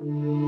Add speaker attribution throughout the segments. Speaker 1: Thank mm -hmm. you.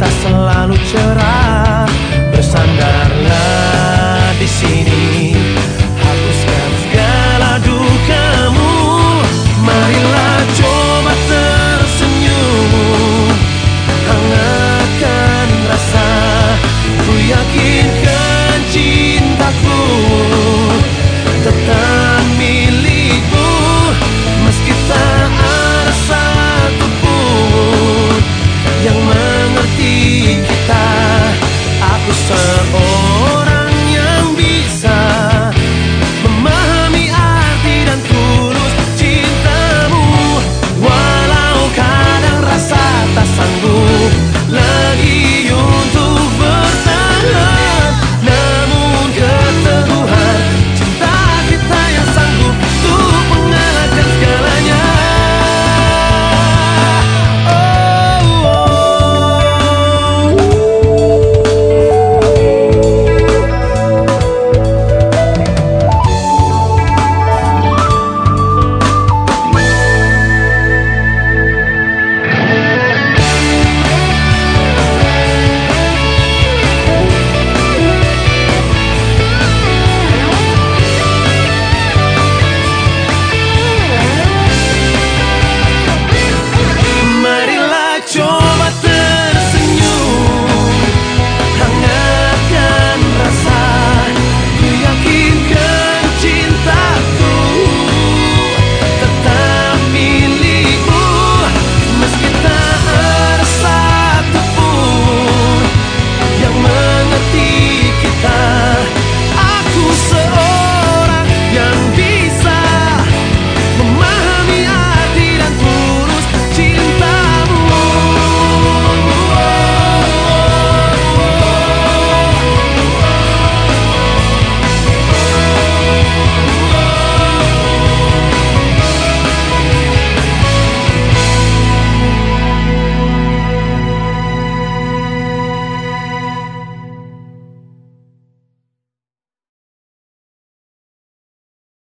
Speaker 1: tak selalu cerah